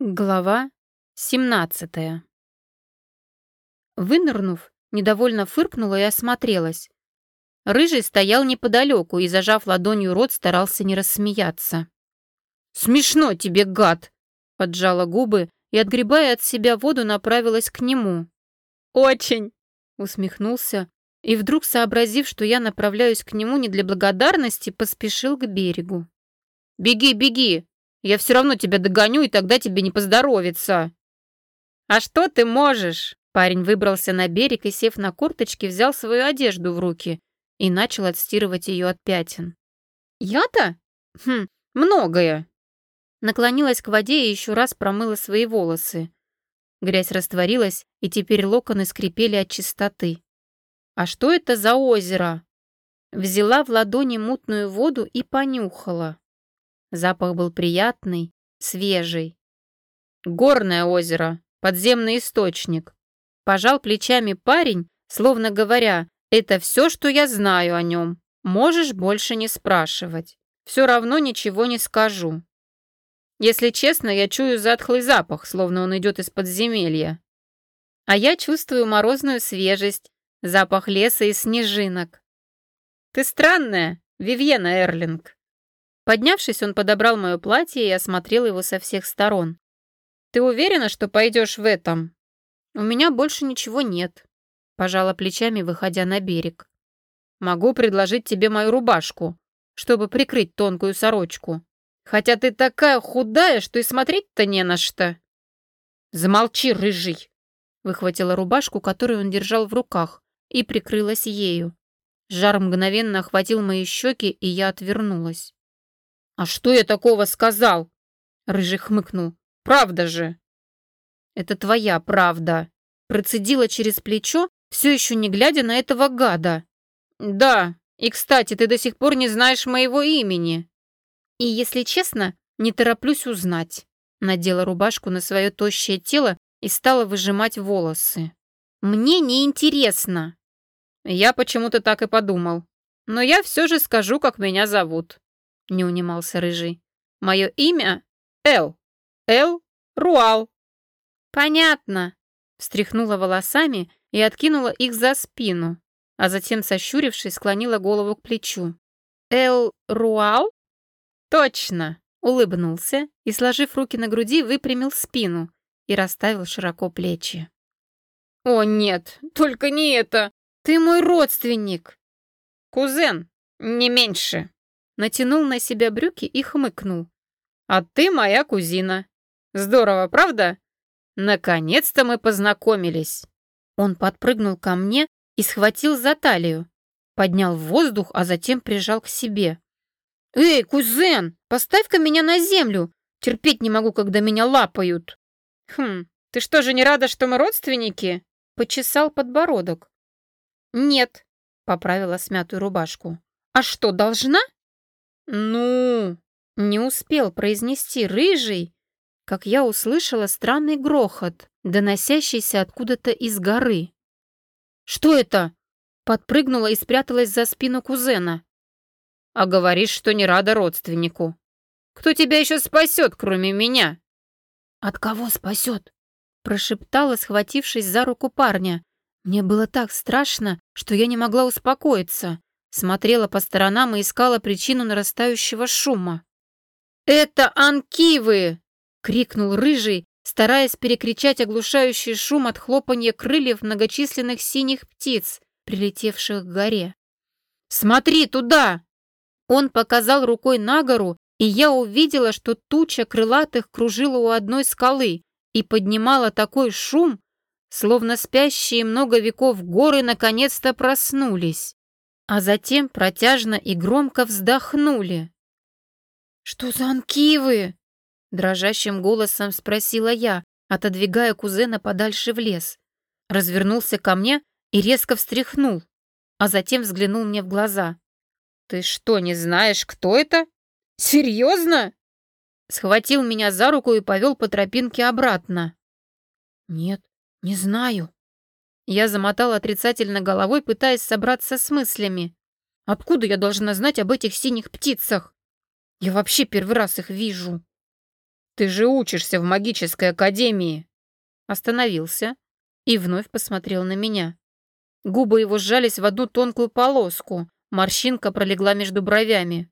Глава 17 Вынырнув, недовольно фыркнула и осмотрелась. Рыжий стоял неподалеку и, зажав ладонью рот, старался не рассмеяться. «Смешно тебе, гад!» — поджала губы и, отгребая от себя воду, направилась к нему. «Очень!» — усмехнулся и, вдруг сообразив, что я направляюсь к нему не для благодарности, поспешил к берегу. «Беги, беги!» Я все равно тебя догоню, и тогда тебе не поздоровится». «А что ты можешь?» Парень выбрался на берег и, сев на курточке, взял свою одежду в руки и начал отстирывать ее от пятен. «Я-то? Хм, многое». Наклонилась к воде и еще раз промыла свои волосы. Грязь растворилась, и теперь локоны скрипели от чистоты. «А что это за озеро?» Взяла в ладони мутную воду и понюхала. Запах был приятный, свежий. Горное озеро, подземный источник. Пожал плечами парень, словно говоря, это все, что я знаю о нем. Можешь больше не спрашивать. Все равно ничего не скажу. Если честно, я чую затхлый запах, словно он идет из подземелья. А я чувствую морозную свежесть, запах леса и снежинок. Ты странная, Вивьена Эрлинг. Поднявшись, он подобрал мое платье и осмотрел его со всех сторон. «Ты уверена, что пойдешь в этом?» «У меня больше ничего нет», — пожала плечами, выходя на берег. «Могу предложить тебе мою рубашку, чтобы прикрыть тонкую сорочку. Хотя ты такая худая, что и смотреть-то не на что». «Замолчи, рыжий!» Выхватила рубашку, которую он держал в руках, и прикрылась ею. Жар мгновенно охватил мои щеки, и я отвернулась. «А что я такого сказал?» Рыжий хмыкнул. «Правда же!» «Это твоя правда!» Процедила через плечо, все еще не глядя на этого гада. «Да, и, кстати, ты до сих пор не знаешь моего имени!» «И, если честно, не тороплюсь узнать». Надела рубашку на свое тощее тело и стала выжимать волосы. «Мне не интересно. Я почему-то так и подумал. Но я все же скажу, как меня зовут не унимался Рыжий. «Мое имя Эл. Эл Руал». «Понятно», — встряхнула волосами и откинула их за спину, а затем, сощурившись, склонила голову к плечу. «Эл Руал?» «Точно!» — улыбнулся и, сложив руки на груди, выпрямил спину и расставил широко плечи. «О, нет, только не это! Ты мой родственник!» «Кузен, не меньше!» Натянул на себя брюки и хмыкнул. «А ты моя кузина. Здорово, правда? Наконец-то мы познакомились!» Он подпрыгнул ко мне и схватил за талию, поднял в воздух, а затем прижал к себе. «Эй, кузен, поставь-ка меня на землю! Терпеть не могу, когда меня лапают!» «Хм, ты что же не рада, что мы родственники?» Почесал подбородок. «Нет», — поправила смятую рубашку. «А что, должна?» «Ну!» — не успел произнести рыжий, как я услышала странный грохот, доносящийся откуда-то из горы. «Что это?» — подпрыгнула и спряталась за спину кузена. «А говоришь, что не рада родственнику. Кто тебя еще спасет, кроме меня?» «От кого спасет?» — прошептала, схватившись за руку парня. Мне было так страшно, что я не могла успокоиться. Смотрела по сторонам и искала причину нарастающего шума. «Это анкивы!» — крикнул рыжий, стараясь перекричать оглушающий шум от хлопанья крыльев многочисленных синих птиц, прилетевших к горе. «Смотри туда!» Он показал рукой на гору, и я увидела, что туча крылатых кружила у одной скалы и поднимала такой шум, словно спящие много веков горы наконец-то проснулись а затем протяжно и громко вздохнули. «Что за анкивы?» — дрожащим голосом спросила я, отодвигая кузена подальше в лес. Развернулся ко мне и резко встряхнул, а затем взглянул мне в глаза. «Ты что, не знаешь, кто это? Серьезно?» Схватил меня за руку и повел по тропинке обратно. «Нет, не знаю», я замотала отрицательно головой, пытаясь собраться с мыслями. Откуда я должна знать об этих синих птицах? Я вообще первый раз их вижу. Ты же учишься в магической академии!» Остановился и вновь посмотрел на меня. Губы его сжались в одну тонкую полоску, морщинка пролегла между бровями.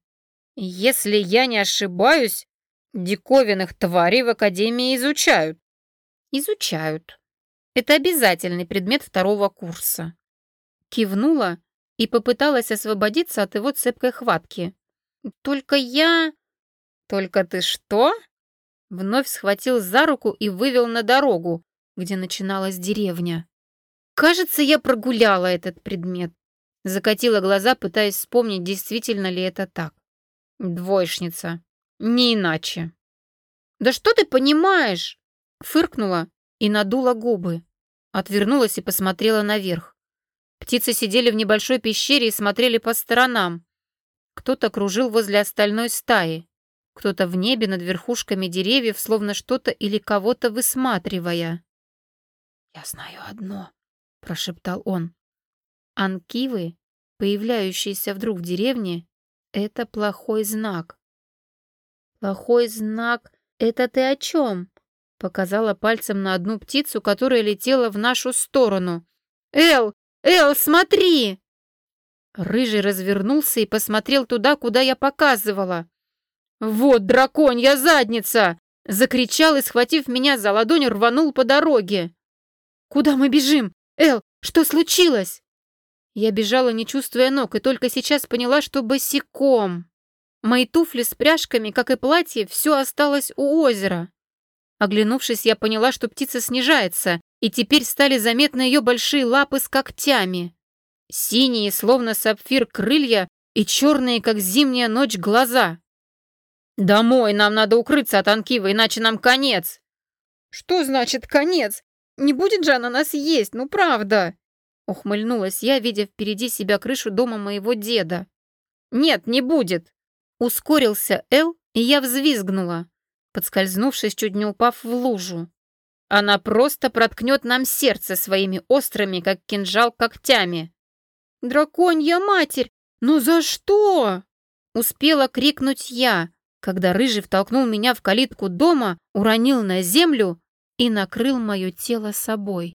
«Если я не ошибаюсь, диковинных тварей в академии изучают». «Изучают. Это обязательный предмет второго курса». Кивнула и попыталась освободиться от его цепкой хватки. «Только я...» «Только ты что?» Вновь схватил за руку и вывел на дорогу, где начиналась деревня. «Кажется, я прогуляла этот предмет». Закатила глаза, пытаясь вспомнить, действительно ли это так. «Двоечница. Не иначе». «Да что ты понимаешь?» Фыркнула и надула губы. Отвернулась и посмотрела наверх. Птицы сидели в небольшой пещере и смотрели по сторонам. Кто-то кружил возле остальной стаи, кто-то в небе над верхушками деревьев, словно что-то или кого-то высматривая. «Я знаю одно», — прошептал он. «Анкивы, появляющиеся вдруг в деревне, — это плохой знак». «Плохой знак? Это ты о чем?» Показала пальцем на одну птицу, которая летела в нашу сторону. «Эл, «Эл, смотри!» Рыжий развернулся и посмотрел туда, куда я показывала. «Вот драконья задница!» Закричал и, схватив меня за ладонь, рванул по дороге. «Куда мы бежим? Эл, что случилось?» Я бежала, не чувствуя ног, и только сейчас поняла, что босиком. Мои туфли с пряжками, как и платье, все осталось у озера. Оглянувшись, я поняла, что птица снижается, и теперь стали заметны ее большие лапы с когтями. Синие, словно сапфир, крылья и черные, как зимняя ночь, глаза. «Домой нам надо укрыться от Анкива, иначе нам конец!» «Что значит конец? Не будет же она нас есть, ну правда!» Ухмыльнулась я, видя впереди себя крышу дома моего деда. «Нет, не будет!» Ускорился Эл, и я взвизгнула, подскользнувшись, чуть не упав в лужу. Она просто проткнет нам сердце своими острыми, как кинжал, когтями. «Драконья матерь! Ну за что?» Успела крикнуть я, когда Рыжий втолкнул меня в калитку дома, уронил на землю и накрыл мое тело собой.